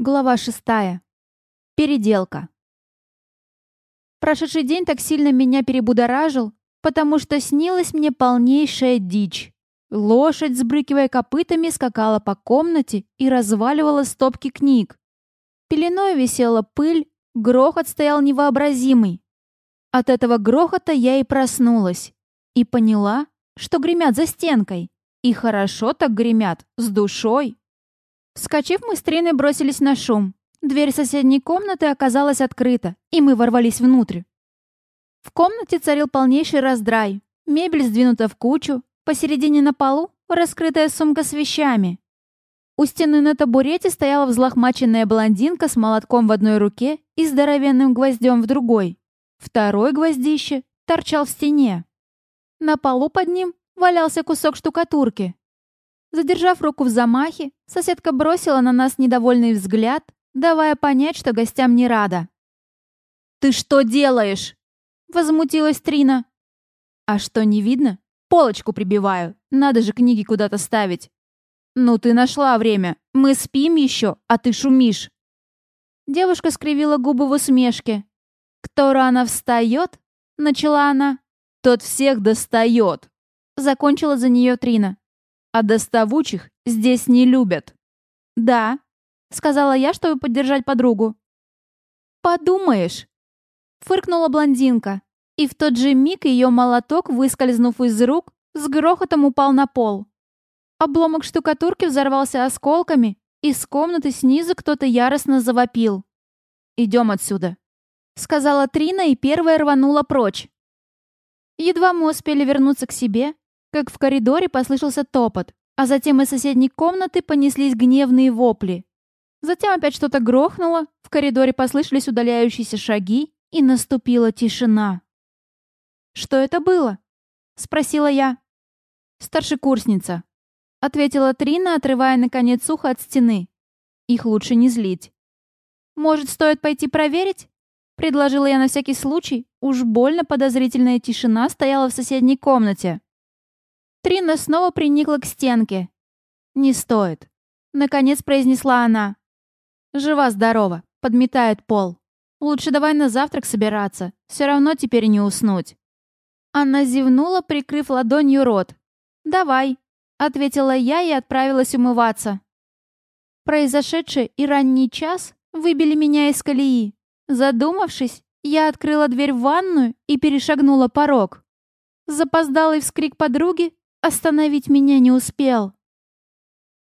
Глава шестая. Переделка. Прошедший день так сильно меня перебудоражил, потому что снилась мне полнейшая дичь. Лошадь, сбрыкивая копытами, скакала по комнате и разваливала стопки книг. Пеленой висела пыль, грохот стоял невообразимый. От этого грохота я и проснулась. И поняла, что гремят за стенкой. И хорошо так гремят, с душой. Вскочив, мы с Триной бросились на шум. Дверь соседней комнаты оказалась открыта, и мы ворвались внутрь. В комнате царил полнейший раздрай. Мебель сдвинута в кучу, посередине на полу раскрытая сумка с вещами. У стены на табурете стояла взлохмаченная блондинка с молотком в одной руке и здоровенным гвоздем в другой. Второй гвоздище торчал в стене. На полу под ним валялся кусок штукатурки. Задержав руку в замахе, соседка бросила на нас недовольный взгляд, давая понять, что гостям не рада. «Ты что делаешь?» — возмутилась Трина. «А что, не видно? Полочку прибиваю. Надо же книги куда-то ставить». «Ну ты нашла время. Мы спим еще, а ты шумишь». Девушка скривила губы в усмешке. «Кто рано встает?» — начала она. «Тот всех достает», — закончила за нее Трина а доставучих здесь не любят». «Да», — сказала я, чтобы поддержать подругу. «Подумаешь», — фыркнула блондинка, и в тот же миг ее молоток, выскользнув из рук, с грохотом упал на пол. Обломок штукатурки взорвался осколками, и с комнаты снизу кто-то яростно завопил. «Идем отсюда», — сказала Трина и первая рванула прочь. Едва мы успели вернуться к себе, как в коридоре послышался топот, а затем из соседней комнаты понеслись гневные вопли. Затем опять что-то грохнуло, в коридоре послышались удаляющиеся шаги, и наступила тишина. «Что это было?» — спросила я. «Старшекурсница», — ответила Трина, отрывая, наконец, ухо от стены. «Их лучше не злить». «Может, стоит пойти проверить?» — предложила я на всякий случай. Уж больно подозрительная тишина стояла в соседней комнате. Трина снова приникла к стенке. «Не стоит», — наконец произнесла она. «Жива-здорова, подметает пол. Лучше давай на завтрак собираться, все равно теперь не уснуть». Она зевнула, прикрыв ладонью рот. «Давай», — ответила я и отправилась умываться. Произошедшее и ранний час выбили меня из колеи. Задумавшись, я открыла дверь в ванную и перешагнула порог. Запоздалый вскрик подруги Остановить меня не успел.